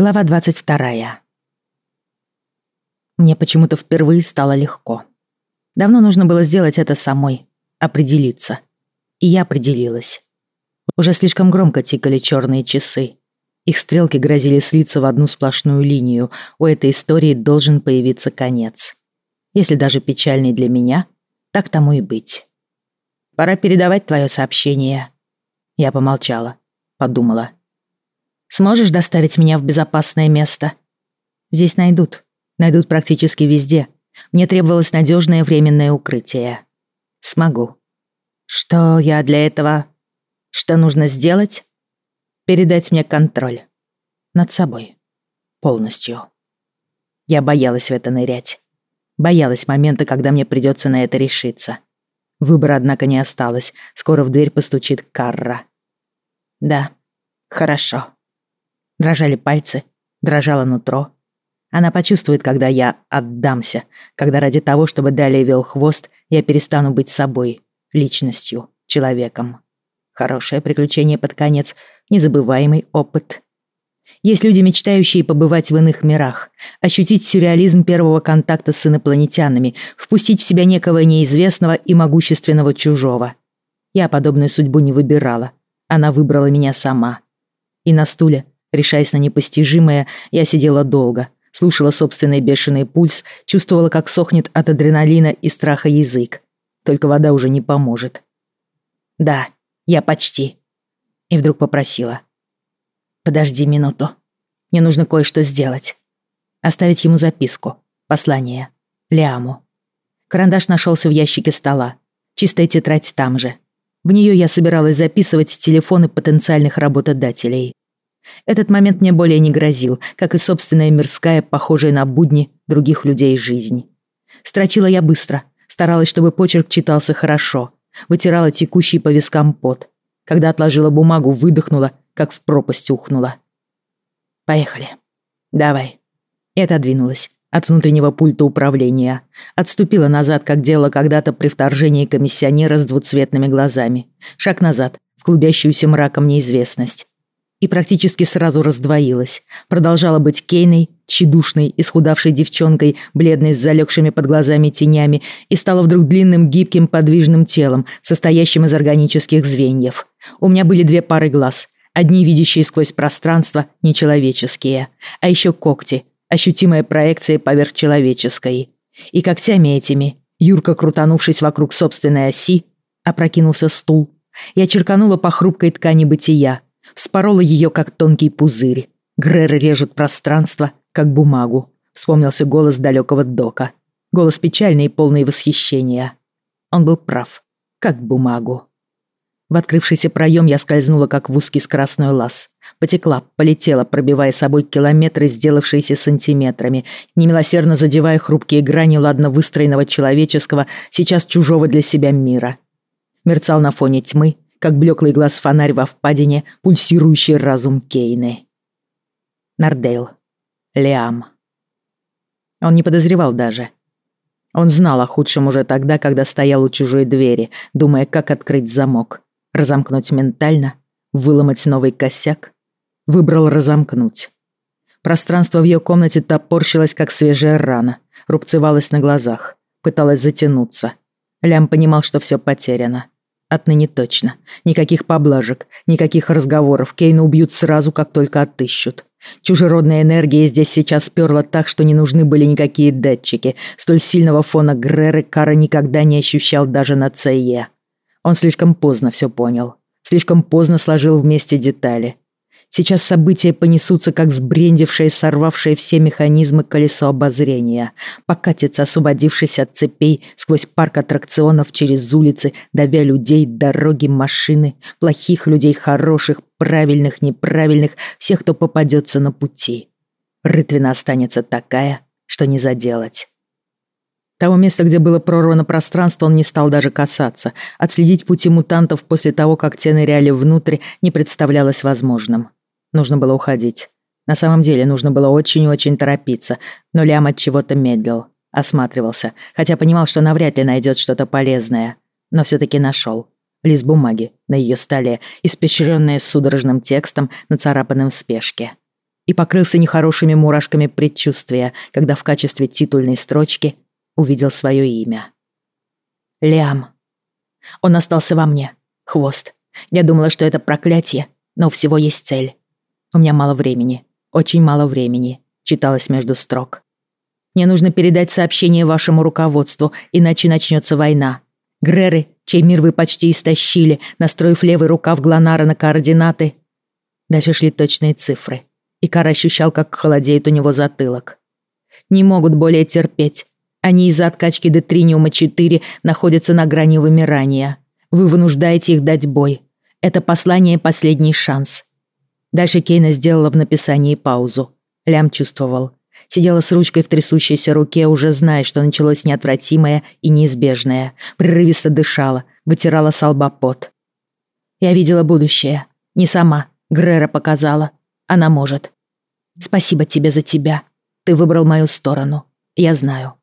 Глава 22. Мне почему-то впервые стало легко. Давно нужно было сделать это самой, определиться. И я определилась. Уже слишком громко тикали черные часы. Их стрелки грозили слиться в одну сплошную линию. У этой истории должен появиться конец. Если даже печальный для меня, так тому и быть. Пора передавать твое сообщение. Я помолчала, подумала. Сможешь доставить меня в безопасное место? Здесь найдут. Найдут практически везде. Мне требовалось надежное временное укрытие. Смогу. Что я для этого... Что нужно сделать? Передать мне контроль. Над собой. Полностью. Я боялась в это нырять. Боялась момента, когда мне придется на это решиться. Выбора, однако, не осталось. Скоро в дверь постучит Карра. Да, хорошо. Дрожали пальцы, дрожало нутро. Она почувствует, когда я отдамся, когда ради того, чтобы далее вел хвост, я перестану быть собой, личностью, человеком. Хорошее приключение под конец, незабываемый опыт. Есть люди, мечтающие побывать в иных мирах, ощутить сюрреализм первого контакта с инопланетянами, впустить в себя некого неизвестного и могущественного чужого. Я подобную судьбу не выбирала. Она выбрала меня сама. И на стуле Решаясь на непостижимое, я сидела долго, слушала собственный бешеный пульс, чувствовала, как сохнет от адреналина и страха язык. Только вода уже не поможет. «Да, я почти». И вдруг попросила. «Подожди минуту. Мне нужно кое-что сделать. Оставить ему записку, послание, Лиаму». Карандаш нашелся в ящике стола. Чистая тетрадь там же. В нее я собиралась записывать телефоны потенциальных работодателей. Этот момент мне более не грозил, как и собственная мирская, похожая на будни других людей жизнь. Строчила я быстро, старалась, чтобы почерк читался хорошо, вытирала текущий по вискам пот. Когда отложила бумагу, выдохнула, как в пропасть ухнула. «Поехали. Давай». И отодвинулась от внутреннего пульта управления. Отступила назад, как делала когда-то при вторжении комиссионера с двуцветными глазами. Шаг назад, в клубящуюся мраком неизвестность и практически сразу раздвоилась. Продолжала быть Кейной, тщедушной, исхудавшей девчонкой, бледной с залегшими под глазами тенями, и стала вдруг длинным, гибким, подвижным телом, состоящим из органических звеньев. У меня были две пары глаз, одни видящие сквозь пространство, нечеловеческие, а еще когти, ощутимая проекция поверх человеческой. И когтями этими, Юрка, крутанувшись вокруг собственной оси, опрокинулся стул. Я черканула по хрупкой ткани бытия, Вспорола ее, как тонкий пузырь. Греры режут пространство, как бумагу. Вспомнился голос далекого Дока. Голос печальный и полный восхищения. Он был прав, как бумагу. В открывшийся проем я скользнула, как в узкий скоростной лаз. Потекла, полетела, пробивая собой километры, сделавшиеся сантиметрами, немилосердно задевая хрупкие грани ладно выстроенного человеческого, сейчас чужого для себя мира. Мерцал на фоне тьмы, как блеклый глаз фонарь во впадине, пульсирующий разум Кейны. Нардейл. Лиам. Он не подозревал даже. Он знал о худшем уже тогда, когда стоял у чужой двери, думая, как открыть замок. Разомкнуть ментально, выломать новый косяк. Выбрал разомкнуть. Пространство в ее комнате топорщилось, как свежая рана, рубцевалось на глазах, пыталось затянуться. Лям понимал, что все потеряно. Отныне точно. Никаких поблажек, никаких разговоров. Кейна убьют сразу, как только отыщут. Чужеродная энергия здесь сейчас перла так, что не нужны были никакие датчики. Столь сильного фона Греры Кара никогда не ощущал даже на ЦЕ. Он слишком поздно все понял. Слишком поздно сложил вместе детали. Сейчас события понесутся, как сбрендившее, сорвавшее все механизмы колесо обозрения. Покатится, освободившись от цепей, сквозь парк аттракционов через улицы, давя людей, дороги, машины, плохих людей, хороших, правильных, неправильных, всех, кто попадется на пути. Рытвина останется такая, что не заделать. Того места, где было прорвано пространство, он не стал даже касаться. Отследить пути мутантов после того, как те ныряли внутрь, не представлялось возможным. Нужно было уходить. На самом деле нужно было очень-очень торопиться, но Лям от чего-то медлил, осматривался, хотя понимал, что навряд ли найдет что-то полезное, но все-таки нашел. Лист бумаги на ее столе, испещренная судорожным текстом, нацарапанным в спешке. и покрылся нехорошими мурашками предчувствия, когда в качестве титульной строчки увидел свое имя. Лиам. Он остался во мне. Хвост. Я думала, что это проклятие, но у всего есть цель. У меня мало времени. Очень мало времени. Читалось между строк. Мне нужно передать сообщение вашему руководству, иначе начнется война. Греры, чей мир вы почти истощили, настроив левый рукав Глонара на координаты. Дальше шли точные цифры. И Кар ощущал, как холодеет у него затылок. Не могут более терпеть. Они из-за откачки Детриниума-4 находятся на грани вымирания. Вы вынуждаете их дать бой. Это послание «Последний шанс». Дальше Кейна сделала в написании паузу. Лям чувствовал. Сидела с ручкой в трясущейся руке, уже зная, что началось неотвратимое и неизбежное. Прерывисто дышала, вытирала с лба пот. «Я видела будущее. Не сама. Грера показала. Она может. Спасибо тебе за тебя. Ты выбрал мою сторону. Я знаю.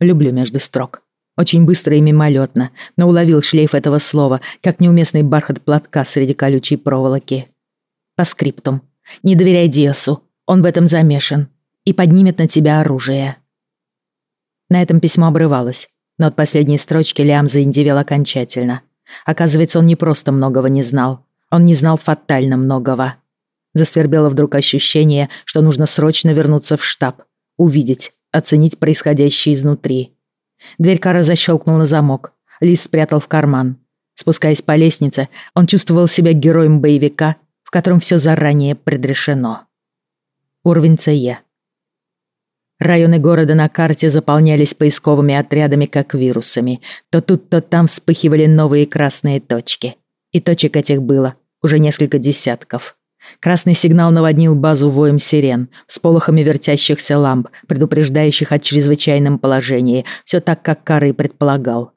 Люблю между строк. Очень быстро и мимолетно, но уловил шлейф этого слова, как неуместный бархат платка среди колючей проволоки. По скриптум. Не доверяй Диасу. Он в этом замешан. И поднимет на тебя оружие. На этом письмо обрывалось, но от последней строчки Лиам заиндивел окончательно. Оказывается, он не просто многого не знал. Он не знал фатально многого. Засвербело вдруг ощущение, что нужно срочно вернуться в штаб, увидеть, оценить происходящее изнутри. Дверь Кара защелкнул на замок. Лис спрятал в карман. Спускаясь по лестнице, он чувствовал себя героем боевика, котором все заранее предрешено. Уровень ЦЕ. Районы города на карте заполнялись поисковыми отрядами, как вирусами. То тут, то там вспыхивали новые красные точки. И точек этих было уже несколько десятков. Красный сигнал наводнил базу воем сирен, с полохами вертящихся ламп, предупреждающих о чрезвычайном положении, все так, как Кара и предполагал.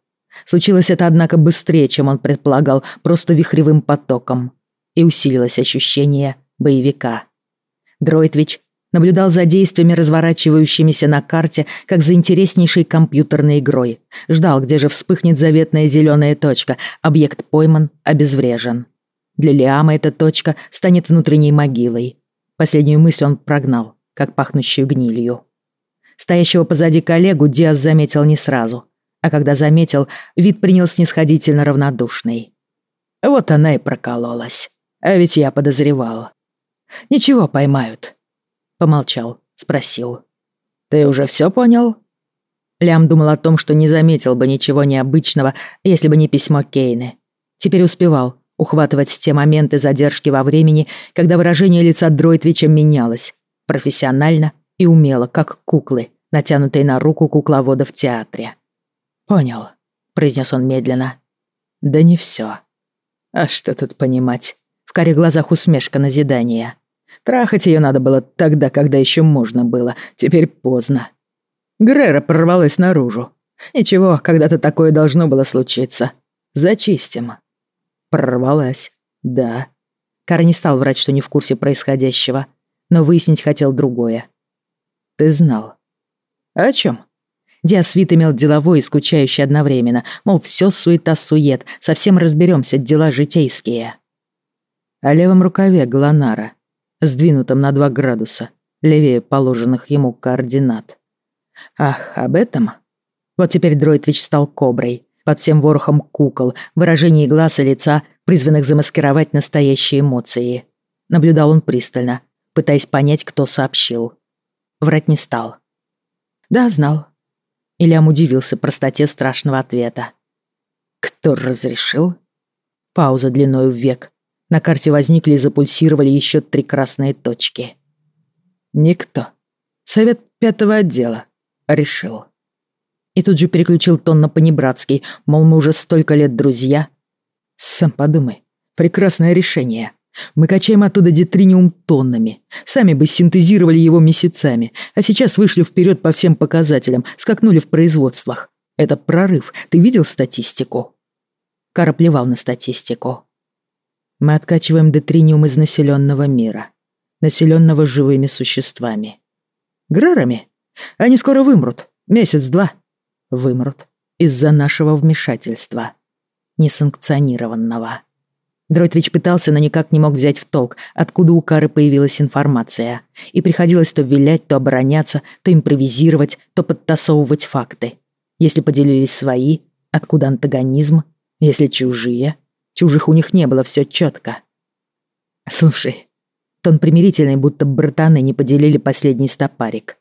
Случилось это, однако, быстрее, чем он предполагал, просто вихревым потоком. И усилилось ощущение боевика. Дроидвич наблюдал за действиями, разворачивающимися на карте, как за интереснейшей компьютерной игрой. Ждал, где же вспыхнет заветная зеленая точка, объект пойман, обезврежен. Для Лиама эта точка станет внутренней могилой. Последнюю мысль он прогнал, как пахнущую гнилью. Стоящего позади коллегу Диас заметил не сразу, а когда заметил, вид принял снисходительно равнодушный. Вот она и прокололась. А ведь я подозревал. Ничего, поймают. Помолчал, спросил. Ты уже все понял? Лям думал о том, что не заметил бы ничего необычного, если бы не письмо Кейны. Теперь успевал, ухватывать те моменты задержки во времени, когда выражение лица Дройтвича менялось, профессионально и умело, как куклы, натянутые на руку кукловода в театре. «Понял», — произнес он медленно. «Да не все. А что тут понимать? Каре глазах усмешка назидания. Трахать ее надо было тогда, когда еще можно было, теперь поздно. Грера прорвалась наружу. Ничего, когда-то такое должно было случиться. Зачистим. Прорвалась. Да. Кара не стал врать, что не в курсе происходящего, но выяснить хотел другое. Ты знал. О чем? Диасвит имел деловой и скучающий одновременно, мол, все суета-сует, совсем разберемся, дела житейские. О левом рукаве Глонара, сдвинутом на два градуса, левее положенных ему координат. Ах, об этом? Вот теперь Дройтвич стал коброй, под всем ворохом кукол, выражений глаз и лица, призванных замаскировать настоящие эмоции. Наблюдал он пристально, пытаясь понять, кто сообщил. Врать не стал. Да, знал. Ильям удивился простоте страшного ответа. Кто разрешил? Пауза длиною в век. На карте возникли и запульсировали еще три красные точки. Никто. Совет пятого отдела. Решил. И тут же переключил тон на понебратский, мол, мы уже столько лет друзья. Сам подумай, прекрасное решение. Мы качаем оттуда детриниум тоннами. Сами бы синтезировали его месяцами, а сейчас вышли вперед по всем показателям, скакнули в производствах. Это прорыв. Ты видел статистику? Кара плевал на статистику. Мы откачиваем детриниум из населенного мира, населенного живыми существами. Грарами? Они скоро вымрут. Месяц-два вымрут из-за нашего вмешательства, несанкционированного. Дройтвич пытался, но никак не мог взять в толк, откуда у Кары появилась информация. И приходилось то вилять, то обороняться, то импровизировать, то подтасовывать факты. Если поделились свои, откуда антагонизм? Если чужие? Чужих у них не было, все четко. Слушай, тон примирительный, будто братаны не поделили последний стопарик.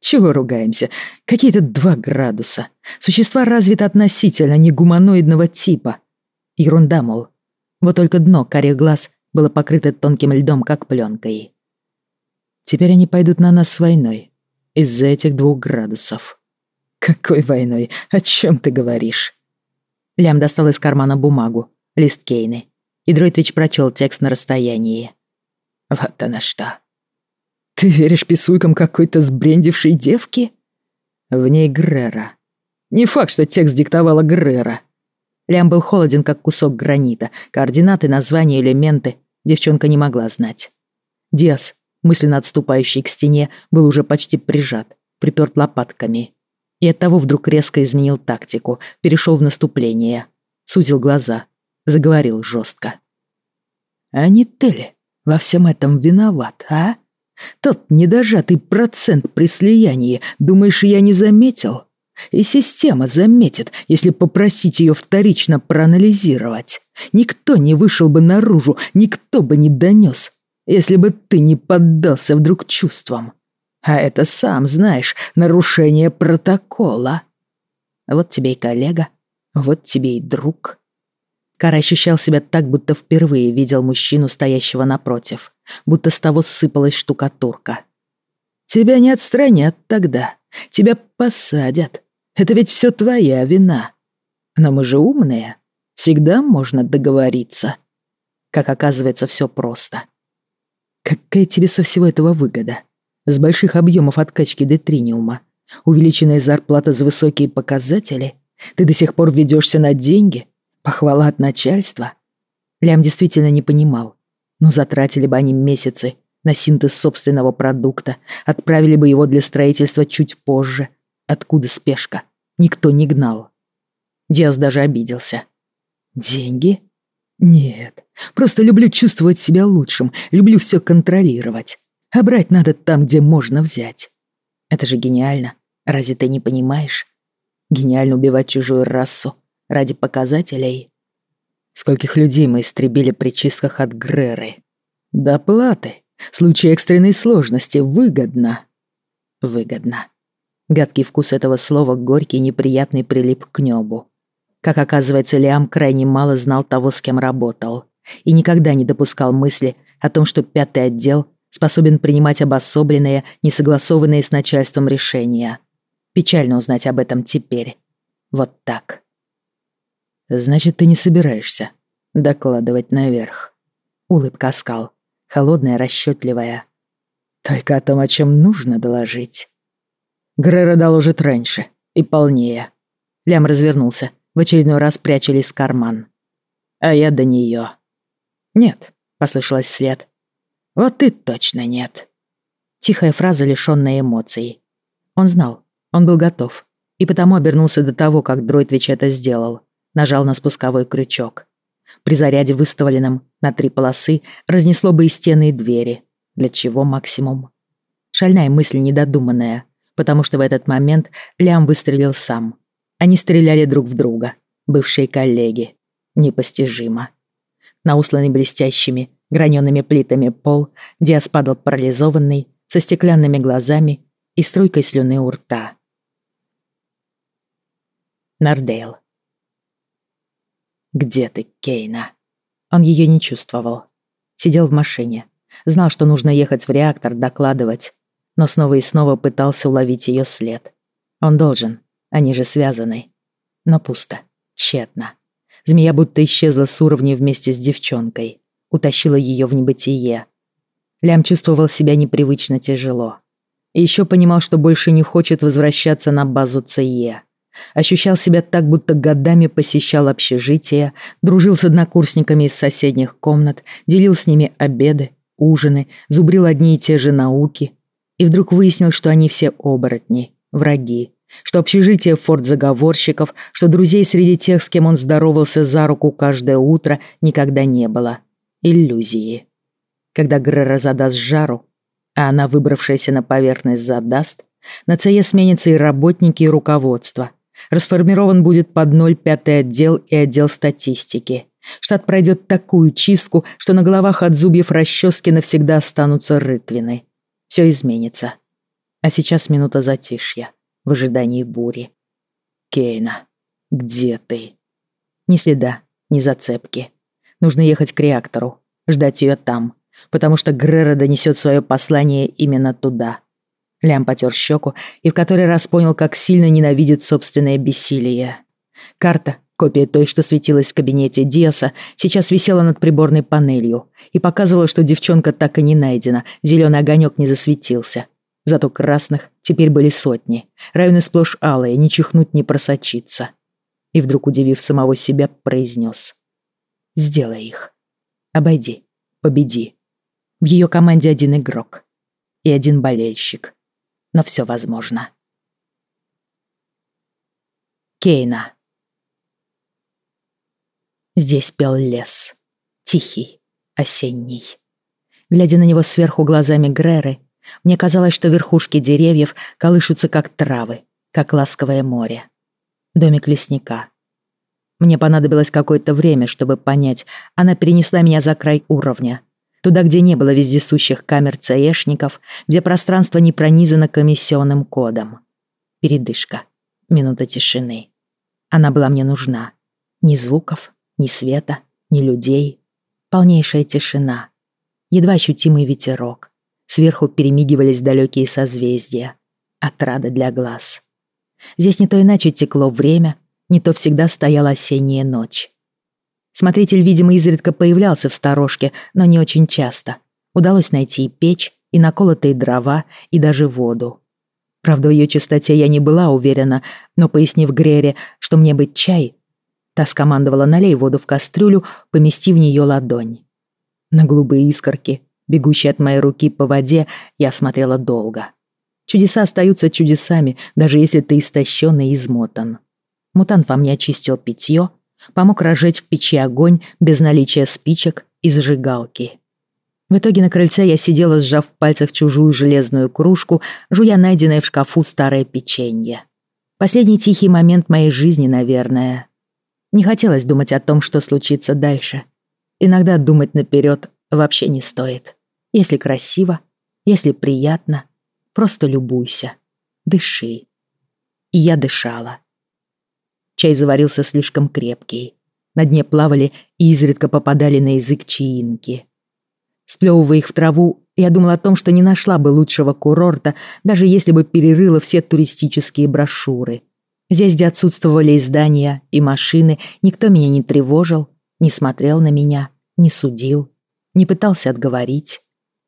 Чего ругаемся? Какие-то два градуса. Существа развиты относительно не гуманоидного типа. Ерунда, мол. Вот только дно карих глаз было покрыто тонким льдом, как пленкой. Теперь они пойдут на нас войной. Из-за этих двух градусов. Какой войной? О чем ты говоришь? Лям достал из кармана бумагу, лист Кейны. И Дройтвич прочел текст на расстоянии. Вот она что. Ты веришь писулькам какой-то сбрендившей девки? В ней Грера. Не факт, что текст диктовала Грера. Лям был холоден, как кусок гранита. Координаты, названия, элементы девчонка не могла знать. Диас, мысленно отступающий к стене, был уже почти прижат, приперт лопатками. И оттого вдруг резко изменил тактику, перешел в наступление. Сузил глаза, заговорил жестко. «А не ты ли во всем этом виноват, а?» Тот недожатый процент при слиянии, думаешь, я не заметил? И система заметит, если попросить ее вторично проанализировать. Никто не вышел бы наружу, никто бы не донес, если бы ты не поддался вдруг чувствам. А это, сам знаешь, нарушение протокола. Вот тебе и коллега, вот тебе и друг. Кара ощущал себя так, будто впервые видел мужчину, стоящего напротив, будто с того сыпалась штукатурка. «Тебя не отстранят тогда, тебя посадят. Это ведь все твоя вина. Но мы же умные, всегда можно договориться». Как оказывается, все просто. Какая тебе со всего этого выгода? С больших объемов откачки детриниума, увеличенная зарплата за высокие показатели, ты до сих пор ведешься на деньги — Похвала от начальства? Лям действительно не понимал. Но затратили бы они месяцы на синтез собственного продукта, отправили бы его для строительства чуть позже. Откуда спешка? Никто не гнал. Диас даже обиделся. Деньги? Нет, просто люблю чувствовать себя лучшим, люблю все контролировать. А брать надо там, где можно взять. Это же гениально. Разве ты не понимаешь? Гениально убивать чужую расу, Ради показателей? Скольких людей мы истребили при чистках от Греры? Доплаты. В случае экстренной сложности выгодно. Выгодно. Гадкий вкус этого слова, горький неприятный прилип к небу. Как оказывается, Лиам крайне мало знал того, с кем работал. И никогда не допускал мысли о том, что пятый отдел способен принимать обособленные, несогласованные с начальством решения. Печально узнать об этом теперь. Вот так. Значит, ты не собираешься докладывать наверх. Улыбка скал, холодная, расчетливая. Только о том, о чем нужно доложить. Грера доложит раньше и полнее. Лям развернулся, в очередной раз пряча лист в карман. А я до нее. Нет, послышалось вслед. Вот и точно нет. Тихая фраза, лишённая эмоций. Он знал, он был готов, и потому обернулся до того, как Дройтвич это сделал нажал на спусковой крючок. При заряде, выставленном на три полосы, разнесло бы и стены, и двери. Для чего максимум? Шальная мысль недодуманная, потому что в этот момент Лям выстрелил сам. Они стреляли друг в друга, бывшие коллеги. Непостижимо. На усланный блестящими, гранеными плитами пол Диас падал парализованный, со стеклянными глазами и струйкой слюны у рта. Нардейл. «Где ты, Кейна?» Он ее не чувствовал. Сидел в машине. Знал, что нужно ехать в реактор, докладывать. Но снова и снова пытался уловить ее след. Он должен. Они же связаны. Но пусто. Тщетно. Змея будто исчезла с уровня вместе с девчонкой. Утащила ее в небытие. Лям чувствовал себя непривычно тяжело. И еще понимал, что больше не хочет возвращаться на базу ЦЕ. Ощущал себя так, будто годами посещал общежитие, дружил с однокурсниками из соседних комнат, делил с ними обеды, ужины, зубрил одни и те же науки. И вдруг выяснил, что они все оборотни, враги, что общежитие форт заговорщиков, что друзей среди тех, с кем он здоровался за руку каждое утро, никогда не было. Иллюзии. Когда Грера задаст жару, а она, выбравшаяся на поверхность, задаст, на ЦЕ сменятся и работники, и руководство. Расформирован будет под ноль пятый отдел и отдел статистики. Штат пройдет такую чистку, что на головах от зубьев расчески навсегда останутся рытвины. Все изменится. А сейчас минута затишья, в ожидании бури. Кейна, где ты? Ни следа, ни зацепки. Нужно ехать к реактору, ждать ее там, потому что Грера донесет свое послание именно туда. Лям потер щеку и в который раз понял, как сильно ненавидит собственное бессилие. Карта, копия той, что светилась в кабинете Диаса, сейчас висела над приборной панелью и показывала, что девчонка так и не найдена, зеленый огонек не засветился. Зато красных теперь были сотни, районы сплошь алые, ни чихнуть, ни просочиться. И вдруг, удивив самого себя, произнес. «Сделай их. Обойди. Победи. В ее команде один игрок и один болельщик но все возможно. Кейна. Здесь пел лес. Тихий, осенний. Глядя на него сверху глазами Греры, мне казалось, что верхушки деревьев колышутся как травы, как ласковое море. Домик лесника. Мне понадобилось какое-то время, чтобы понять, она перенесла меня за край уровня, Туда, где не было вездесущих камер ЦЕшников, где пространство не пронизано комиссионным кодом. Передышка. Минута тишины. Она была мне нужна. Ни звуков, ни света, ни людей. Полнейшая тишина. Едва ощутимый ветерок. Сверху перемигивались далекие созвездия. Отрада для глаз. Здесь не то иначе текло время, не то всегда стояла осенняя ночь. Смотритель, видимо, изредка появлялся в сторожке, но не очень часто. Удалось найти и печь, и наколотые дрова, и даже воду. Правда, в ее чистоте я не была уверена, но, пояснив Грере, что мне быть чай, та скомандовала налей воду в кастрюлю, помести в нее ладонь. На голубые искорки, бегущие от моей руки по воде, я смотрела долго. Чудеса остаются чудесами, даже если ты истощен и измотан. Мутант во мне очистил питье, помог разжечь в печи огонь без наличия спичек и зажигалки. В итоге на крыльце я сидела, сжав в пальцах чужую железную кружку, жуя найденное в шкафу старое печенье. Последний тихий момент моей жизни, наверное. Не хотелось думать о том, что случится дальше. Иногда думать наперед вообще не стоит. Если красиво, если приятно, просто любуйся, дыши. И я дышала. Чай заварился слишком крепкий. На дне плавали и изредка попадали на язык чаинки. Сплёвывая их в траву, я думала о том, что не нашла бы лучшего курорта, даже если бы перерыла все туристические брошюры. Здесь, где отсутствовали издания и машины, никто меня не тревожил, не смотрел на меня, не судил, не пытался отговорить.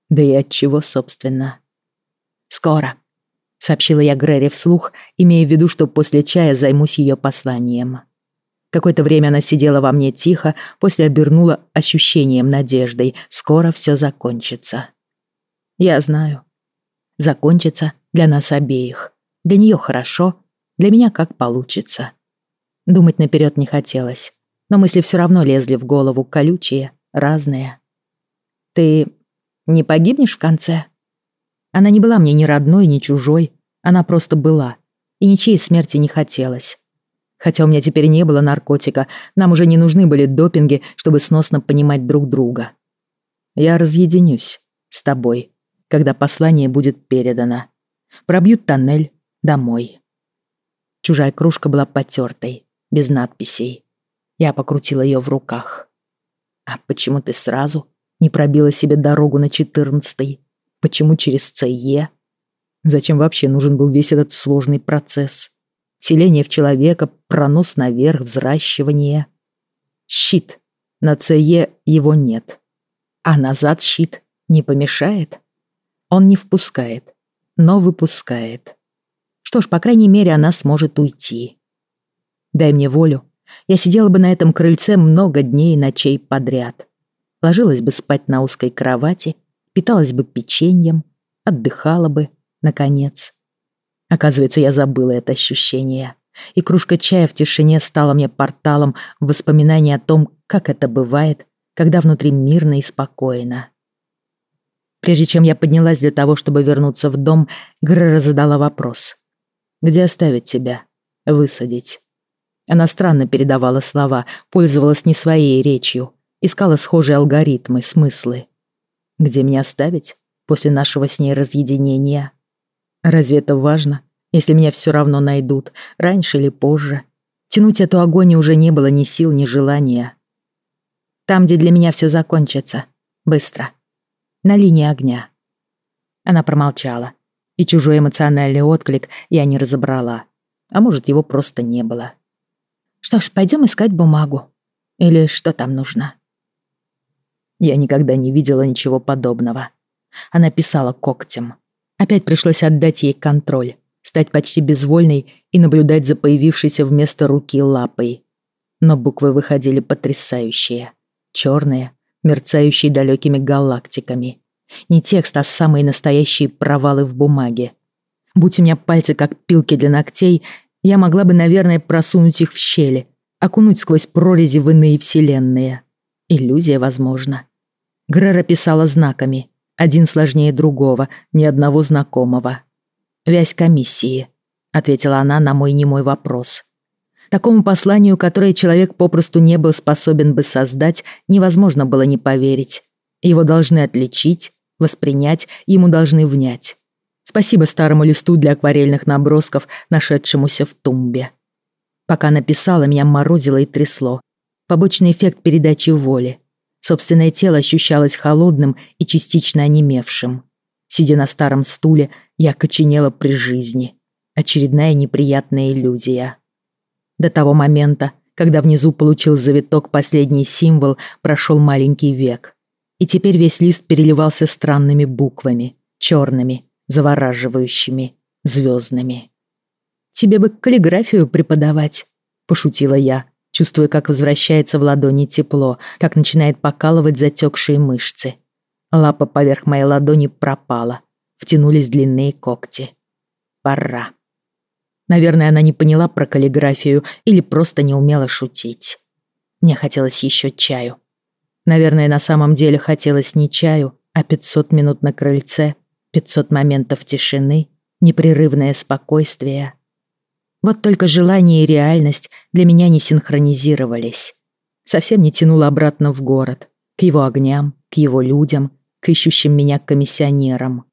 Да и от чего, собственно. «Скоро», сообщила я Грэри вслух, имея в виду, что после чая займусь ее посланием. Какое-то время она сидела во мне тихо, после обернула ощущением надеждой. Скоро все закончится. Я знаю. Закончится для нас обеих. Для нее хорошо, для меня как получится. Думать наперед не хотелось, но мысли все равно лезли в голову, колючие, разные. Ты не погибнешь в конце? Она не была мне ни родной, ни чужой. Она просто была. И ничьей смерти не хотелось. Хотя у меня теперь не было наркотика, нам уже не нужны были допинги, чтобы сносно понимать друг друга. Я разъединюсь с тобой, когда послание будет передано. Пробьют тоннель домой. Чужая кружка была потертой, без надписей. Я покрутила ее в руках. А почему ты сразу не пробила себе дорогу на четырнадцатый? Почему через ЦЕ? Зачем вообще нужен был весь этот сложный процесс? Селение в человека, пронос наверх, взращивание. Щит. На ЦЕ его нет. А назад щит не помешает? Он не впускает, но выпускает. Что ж, по крайней мере, она сможет уйти. Дай мне волю, я сидела бы на этом крыльце много дней и ночей подряд. Ложилась бы спать на узкой кровати, питалась бы печеньем, отдыхала бы, наконец. Оказывается, я забыла это ощущение. И кружка чая в тишине стала мне порталом в воспоминания о том, как это бывает, когда внутри мирно и спокойно. Прежде чем я поднялась для того, чтобы вернуться в дом, Грера задала вопрос. «Где оставить тебя? Высадить?» Она странно передавала слова, пользовалась не своей речью, искала схожие алгоритмы, смыслы. «Где меня оставить? После нашего с ней разъединения?» Разве это важно, если меня все равно найдут, раньше или позже? Тянуть эту агонию уже не было ни сил, ни желания. Там, где для меня все закончится. Быстро. На линии огня. Она промолчала, и чужой эмоциональный отклик я не разобрала. А может, его просто не было. Что ж, пойдем искать бумагу. Или что там нужно? Я никогда не видела ничего подобного. Она писала когтем. Опять пришлось отдать ей контроль, стать почти безвольной и наблюдать за появившейся вместо руки лапой. Но буквы выходили потрясающие. Черные, мерцающие далекими галактиками. Не текст, а самые настоящие провалы в бумаге. Будь у меня пальцы как пилки для ногтей, я могла бы, наверное, просунуть их в щели, окунуть сквозь прорези в иные вселенные. Иллюзия, возможно. Грера писала знаками, один сложнее другого, ни одного знакомого. «Вязь комиссии», — ответила она на мой немой вопрос. Такому посланию, которое человек попросту не был способен бы создать, невозможно было не поверить. Его должны отличить, воспринять, ему должны внять. Спасибо старому листу для акварельных набросков, нашедшемуся в тумбе. Пока написала, меня морозило и трясло. Побочный эффект передачи воли. Собственное тело ощущалось холодным и частично онемевшим. Сидя на старом стуле, я коченела при жизни. Очередная неприятная иллюзия. До того момента, когда внизу получил завиток последний символ, прошел маленький век. И теперь весь лист переливался странными буквами, черными, завораживающими, звездными. «Тебе бы каллиграфию преподавать», — пошутила я, чувствуя, как возвращается в ладони тепло, как начинает покалывать затекшие мышцы. Лапа поверх моей ладони пропала. Втянулись длинные когти. Пора. Наверное, она не поняла про каллиграфию или просто не умела шутить. Мне хотелось еще чаю. Наверное, на самом деле хотелось не чаю, а 500 минут на крыльце, 500 моментов тишины, непрерывное спокойствие — вот только желание и реальность для меня не синхронизировались. Совсем не тянуло обратно в город, к его огням, к его людям, к ищущим меня комиссионерам.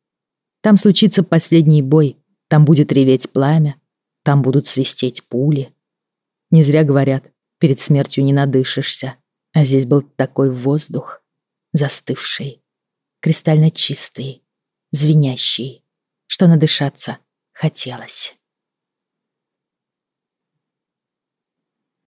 Там случится последний бой, там будет реветь пламя, там будут свистеть пули. Не зря говорят, перед смертью не надышишься, а здесь был такой воздух, застывший, кристально чистый, звенящий, что надышаться хотелось.